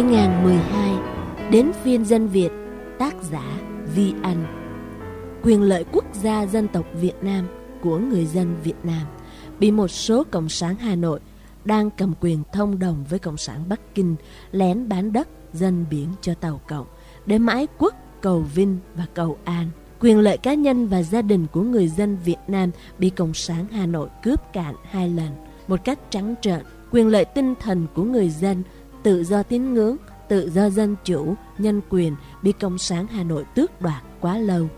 2012 Đến phiên dân Việt, Tác giả Vi Anh Quyền lợi quốc gia dân tộc Việt Nam của người dân Việt Nam bị một số Cộng sản Hà Nội đang cầm quyền thông đồng với Cộng sản Bắc Kinh, lén bán đất, dân biển cho Tàu Cộng, để mãi quốc cầu Vinh và cầu An. Quyền lợi cá nhân và gia đình của người dân Việt Nam bị Cộng sản Hà Nội cướp cạn hai lần một cách trắng trợn. Quyền lợi tinh thần của người dân tự do tín ngưỡng, tự do dân chủ, nhân quyền bị Cộng sản Hà Nội tước đoạt quá lâu.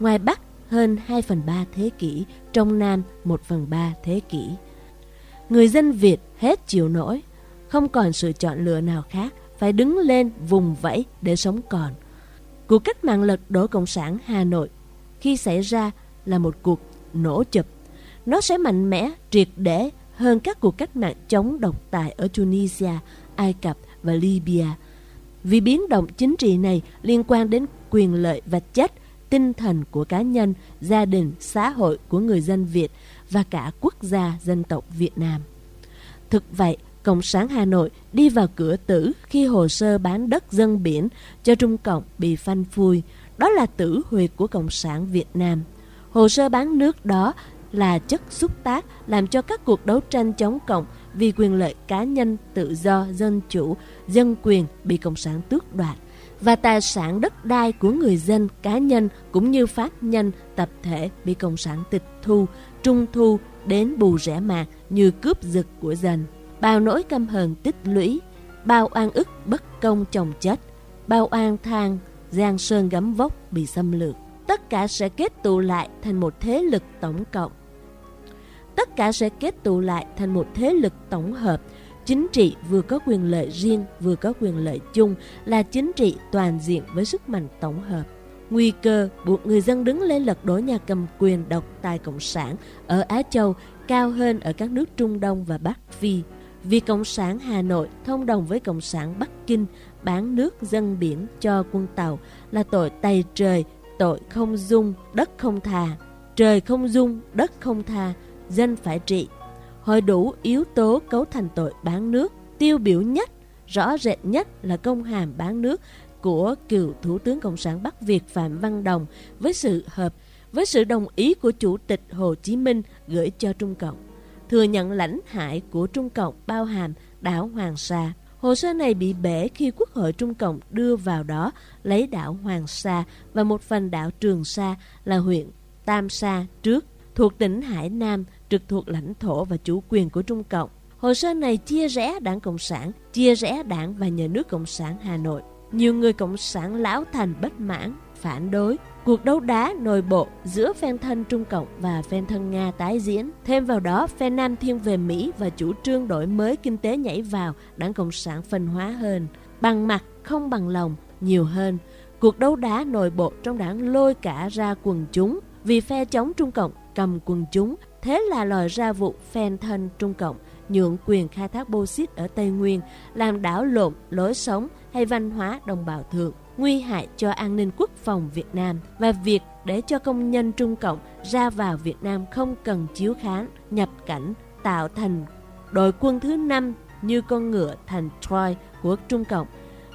Ngoài Bắc hơn 2 phần 3 thế kỷ, trong Nam 1 phần 3 thế kỷ. Người dân Việt hết chịu nổi, không còn sự chọn lựa nào khác, phải đứng lên vùng vẫy để sống còn. Cuộc cách mạng lật đổ Cộng sản Hà Nội khi xảy ra là một cuộc nổ chụp. Nó sẽ mạnh mẽ, triệt để hơn các cuộc cách mạng chống độc tài ở Tunisia, Ai Cập và Libya. Vì biến động chính trị này liên quan đến quyền lợi vật chất, tinh thần của cá nhân, gia đình, xã hội của người dân Việt và cả quốc gia dân tộc Việt Nam. Thực vậy, Cộng sản Hà Nội đi vào cửa tử khi hồ sơ bán đất dân biển cho Trung Cộng bị phanh phui. Đó là tử huyệt của Cộng sản Việt Nam. Hồ sơ bán nước đó là chất xúc tác làm cho các cuộc đấu tranh chống Cộng vì quyền lợi cá nhân, tự do, dân chủ, dân quyền bị Cộng sản tước đoạt và tài sản đất đai của người dân, cá nhân cũng như pháp nhân, tập thể bị Cộng sản tịch thu, trung thu đến bù rẻ mạt như cướp giật của dân. Bao nỗi căm hờn tích lũy, bao oan ức bất công chồng chất, bao oan thang, giang sơn gấm vóc bị xâm lược. Tất cả sẽ kết tụ lại thành một thế lực tổng cộng tất cả sẽ kết tụ lại thành một thế lực tổng hợp. Chính trị vừa có quyền lợi riêng, vừa có quyền lợi chung là chính trị toàn diện với sức mạnh tổng hợp. Nguy cơ buộc người dân đứng lên lật đổ nhà cầm quyền độc tài Cộng sản ở Á Châu cao hơn ở các nước Trung Đông và Bắc Phi. Vì Cộng sản Hà Nội thông đồng với Cộng sản Bắc Kinh bán nước dân biển cho quân tàu là tội tày trời, tội không dung, đất không thà. Trời không dung, đất không tha, dân phải trị. Hội đủ yếu tố cấu thành tội bán nước, tiêu biểu nhất, rõ rệt nhất là công hàm bán nước của cựu Thủ tướng Cộng sản Bắc Việt Phạm Văn Đồng với sự hợp với sự đồng ý của Chủ tịch Hồ Chí Minh gửi cho Trung Cộng. Thừa nhận lãnh hải của Trung Cộng bao hàm đảo Hoàng Sa. Hồ sơ này bị bể khi Quốc hội Trung Cộng đưa vào đó lấy đảo Hoàng Sa và một phần đảo Trường Sa là huyện Tam Sa trước thuộc tỉnh Hải Nam trực thuộc lãnh thổ và chủ quyền của Trung Cộng. Hồ sơ này chia rẽ đảng Cộng sản, chia rẽ đảng và nhà nước Cộng sản Hà Nội. Nhiều người Cộng sản lão thành bất mãn, phản đối. Cuộc đấu đá nội bộ giữa phen thân Trung Cộng và phen thân Nga tái diễn. Thêm vào đó, phe Nam thiên về Mỹ và chủ trương đổi mới kinh tế nhảy vào, đảng Cộng sản phân hóa hơn. Bằng mặt, không bằng lòng, nhiều hơn. Cuộc đấu đá nội bộ trong đảng lôi cả ra quần chúng vì phe chống Trung Cộng cầm quần chúng Thế là lòi ra vụ phen thân Trung Cộng nhượng quyền khai thác bauxit ở Tây Nguyên, làm đảo lộn lối sống hay văn hóa đồng bào thượng, nguy hại cho an ninh quốc phòng Việt Nam và việc để cho công nhân Trung Cộng ra vào Việt Nam không cần chiếu khán, nhập cảnh, tạo thành đội quân thứ năm như con ngựa thành Troy của Trung Cộng.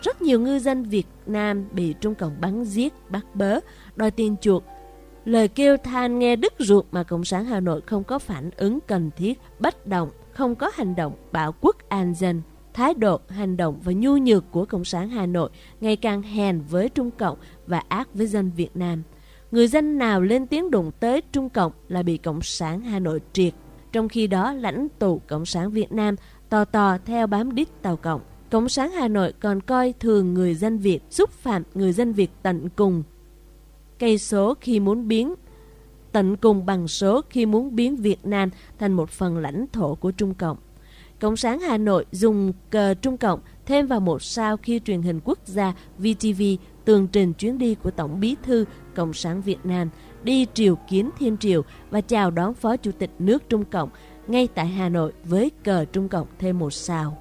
Rất nhiều ngư dân Việt Nam bị Trung Cộng bắn giết, bắt bớ, đòi tiền chuộc Lời kêu than nghe đứt ruột mà Cộng sản Hà Nội không có phản ứng cần thiết, bất động, không có hành động bảo quốc an dân. Thái độ, hành động và nhu nhược của Cộng sản Hà Nội ngày càng hèn với Trung Cộng và ác với dân Việt Nam. Người dân nào lên tiếng đụng tới Trung Cộng là bị Cộng sản Hà Nội triệt. Trong khi đó, lãnh tụ Cộng sản Việt Nam tò tò theo bám đít Tàu Cộng. Cộng sản Hà Nội còn coi thường người dân Việt, xúc phạm người dân Việt tận cùng cây số khi muốn biến tận cùng bằng số khi muốn biến Việt Nam thành một phần lãnh thổ của Trung Cộng. Cộng sản Hà Nội dùng cờ Trung Cộng thêm vào một sao khi truyền hình quốc gia VTV tường trình chuyến đi của Tổng bí thư Cộng sản Việt Nam đi triều kiến Thiên Triều và chào đón Phó Chủ tịch nước Trung Cộng ngay tại Hà Nội với cờ Trung Cộng thêm một sao.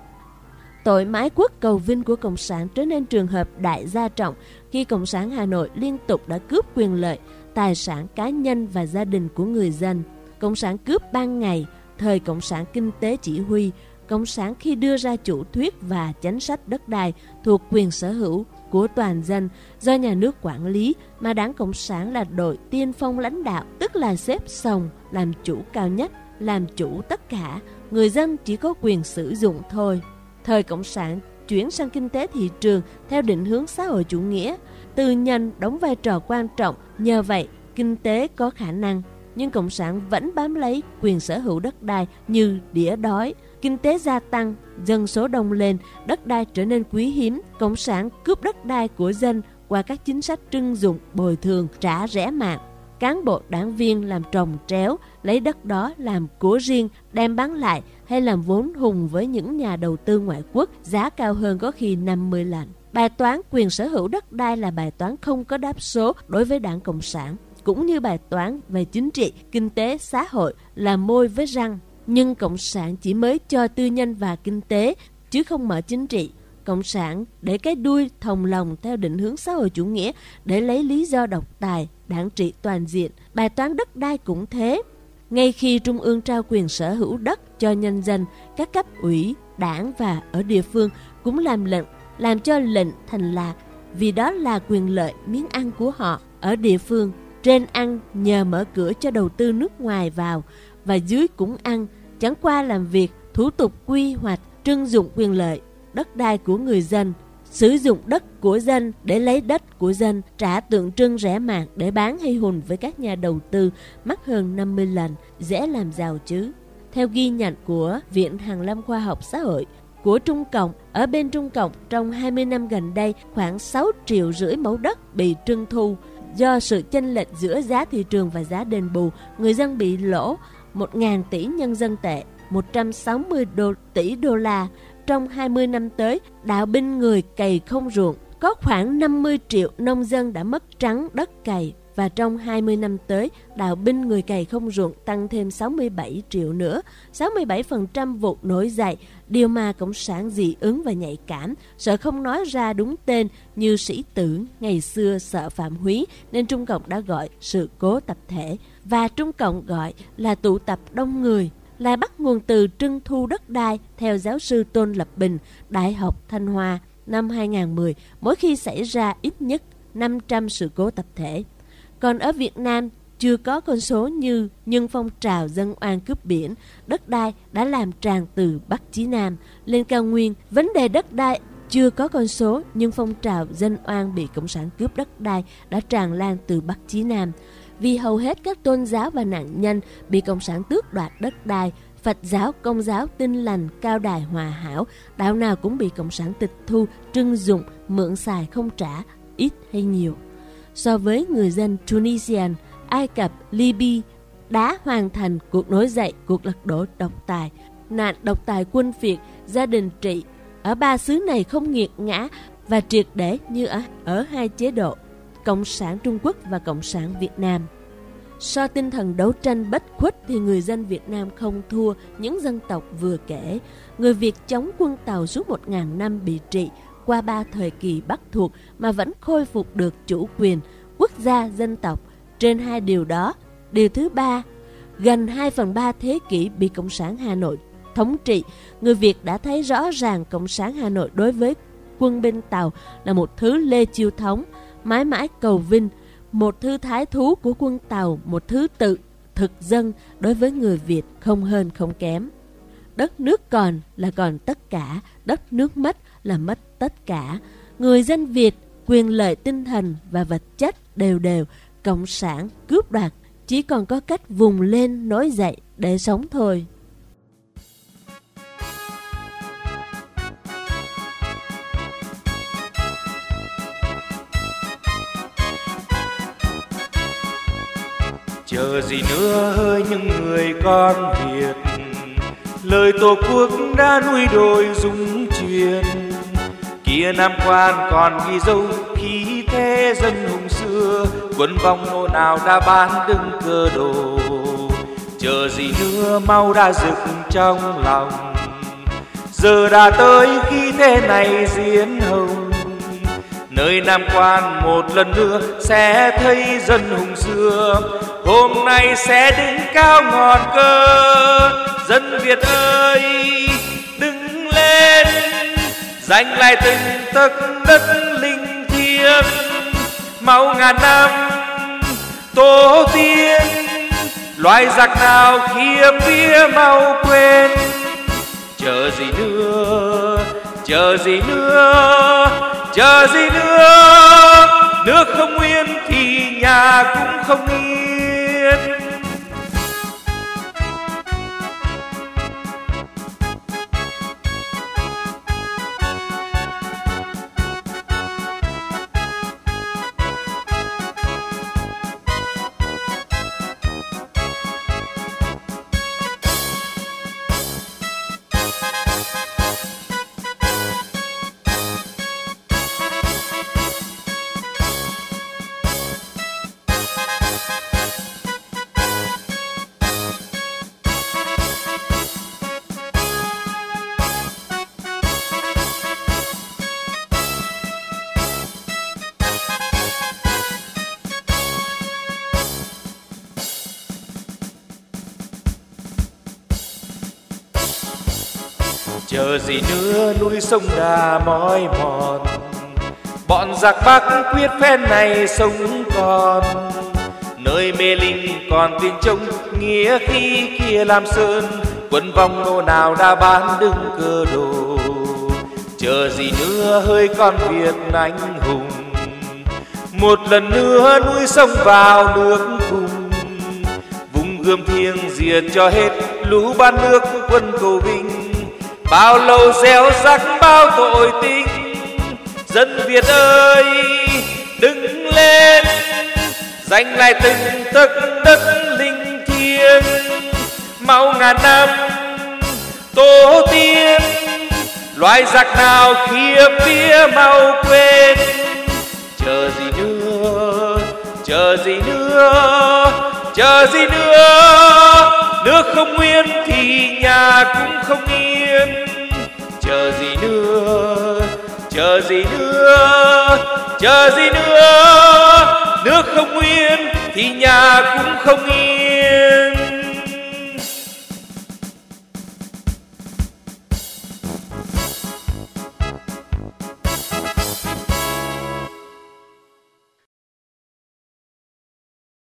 Tội mái quốc cầu vinh của Cộng sản trở nên trường hợp đại gia trọng khi Cộng sản Hà Nội liên tục đã cướp quyền lợi, tài sản cá nhân và gia đình của người dân. Cộng sản cướp ban ngày, thời Cộng sản kinh tế chỉ huy, Cộng sản khi đưa ra chủ thuyết và chính sách đất đai thuộc quyền sở hữu của toàn dân do nhà nước quản lý mà đảng Cộng sản là đội tiên phong lãnh đạo, tức là xếp sòng làm chủ cao nhất, làm chủ tất cả, người dân chỉ có quyền sử dụng thôi. Thời Cộng sản chuyển sang kinh tế thị trường theo định hướng xã hội chủ nghĩa, tư nhân đóng vai trò quan trọng, nhờ vậy kinh tế có khả năng. Nhưng Cộng sản vẫn bám lấy quyền sở hữu đất đai như đĩa đói, kinh tế gia tăng, dân số đông lên, đất đai trở nên quý hiếm, Cộng sản cướp đất đai của dân qua các chính sách trưng dụng, bồi thường, trả rẻ mạng. Cán bộ đảng viên làm trồng tréo, lấy đất đó làm của riêng, đem bán lại hay làm vốn hùng với những nhà đầu tư ngoại quốc, giá cao hơn có khi 50 lần. Bài toán quyền sở hữu đất đai là bài toán không có đáp số đối với đảng Cộng sản, cũng như bài toán về chính trị, kinh tế, xã hội là môi với răng. Nhưng Cộng sản chỉ mới cho tư nhân và kinh tế, chứ không mở chính trị. Cộng sản để cái đuôi thòng lòng theo định hướng xã hội chủ nghĩa để lấy lý do độc tài, đảng trị toàn diện. Bài toán đất đai cũng thế. Ngay khi Trung ương trao quyền sở hữu đất cho nhân dân, các cấp ủy, đảng và ở địa phương cũng làm lệnh, làm cho lệnh thành lạc vì đó là quyền lợi miếng ăn của họ ở địa phương. Trên ăn nhờ mở cửa cho đầu tư nước ngoài vào và dưới cũng ăn, chẳng qua làm việc, thủ tục quy hoạch, trưng dụng quyền lợi, đất đai của người dân, sử dụng đất của dân để lấy đất của dân, trả tượng trưng rẻ mạt để bán hay hùn với các nhà đầu tư mắc hơn 50 lần, dễ làm giàu chứ. Theo ghi nhận của Viện Hàn Lâm Khoa học Xã hội, của Trung Cộng, ở bên Trung Cộng trong 20 năm gần đây khoảng 6 triệu rưỡi mẫu đất bị trưng thu. Do sự chênh lệch giữa giá thị trường và giá đền bù, người dân bị lỗ 1.000 tỷ nhân dân tệ, 160 đô, tỷ đô la. Trong 20 năm tới, đạo binh người cày không ruộng. Có khoảng 50 triệu nông dân đã mất trắng đất cày và trong 20 năm tới, đào binh người cày không ruộng tăng thêm 67 triệu nữa. 67% vụ nổi dậy, điều mà Cộng sản dị ứng và nhạy cảm, sợ không nói ra đúng tên như sĩ tử ngày xưa sợ phạm húy nên Trung Cộng đã gọi sự cố tập thể và Trung Cộng gọi là tụ tập đông người lại bắt nguồn từ trưng thu đất đai theo giáo sư Tôn Lập Bình, Đại học Thanh Hoa năm 2010, mỗi khi xảy ra ít nhất 500 sự cố tập thể. Còn ở Việt Nam, chưa có con số như nhưng phong trào dân oan cướp biển, đất đai đã làm tràn từ Bắc chí Nam lên cao nguyên. Vấn đề đất đai chưa có con số nhưng phong trào dân oan bị Cộng sản cướp đất đai đã tràn lan từ Bắc chí Nam. Vì hầu hết các tôn giáo và nạn nhân bị Cộng sản tước đoạt đất đai, Phật giáo, Công giáo, Tinh lành, Cao đài, Hòa hảo, đạo nào cũng bị Cộng sản tịch thu, trưng dụng, mượn xài không trả, ít hay nhiều so với người dân Tunisian, Ai Cập, Libya đã hoàn thành cuộc nổi dậy, cuộc lật đổ độc tài. Nạn độc tài quân phiệt gia đình trị ở ba xứ này không nghiệt ngã và triệt để như ở, ở hai chế độ, Cộng sản Trung Quốc và Cộng sản Việt Nam. So tinh thần đấu tranh bất khuất thì người dân Việt Nam không thua những dân tộc vừa kể. Người Việt chống quân Tàu suốt một ngàn năm bị trị qua ba thời kỳ bắc thuộc mà vẫn khôi phục được chủ quyền, quốc gia, dân tộc. Trên hai điều đó, điều thứ ba, gần 2 phần 3 thế kỷ bị Cộng sản Hà Nội thống trị, người Việt đã thấy rõ ràng Cộng sản Hà Nội đối với quân binh Tàu là một thứ lê chiêu thống, mãi mãi cầu vinh, một thứ thái thú của quân Tàu, một thứ tự thực dân đối với người Việt không hơn không kém. Đất nước còn là còn tất cả, đất nước mất là mất tất cả. Người dân Việt, quyền lợi tinh thần và vật chất đều đều, cộng sản cướp đoạt, chỉ còn có cách vùng lên nối dậy để sống thôi. Chờ gì nữa hỡi những người con Việt. Lời tổ quốc đã nuôi đồi dung truyền kia nam quan còn ghi dấu khí thế dân hùng xưa. Quân vong nô nào đã bán đứng cơ đồ. Chờ gì nữa mau đã rực trong lòng. Giờ đã tới khi thế này diễn hồng. Nơi nam quan một lần nữa sẽ thấy dân hùng xưa hôm nay sẽ đứng cao ngọn cờ. Dân việt ơi, đứng lên. Giành lại từng tấc đất linh thiêng. Máu ngàn năm, tổ tiên. Loài giặc nào kia phía mau quên. Chờ gì nữa, chờ gì nữa, chờ gì nữa. Nước không yên thì nhà cũng không yên. Chờ gì nữa núi sông đà mỏi mòn. Bọn giặc bắc quyết phen này sống còn. Nơi mê linh còn tiếng trông, nghĩa khi kia làm sơn. Quân vong nô nào đã bán đứng cơ đồ. Chờ gì nữa hơi con việt anh hùng. Một lần nữa núi sông vào nước cùng vùng gươm thiêng diệt cho hết lũ ban nước quân cầu vinh bao lâu gieo rắc, bao tội tình. Dân việt ơi, đứng lên. Giành lại từng tấc đất linh thiêng. Mau ngàn năm, tổ tiên. Loài giặc nào kia phía mau quên. Chờ gì nữa, chờ gì nữa, chờ gì nữa. Nước không nguyên thì nhà cũng không yên gì nữa, chờ gì nữa, chờ gì nữa. Nước không nguyên thì nhà cũng không yên.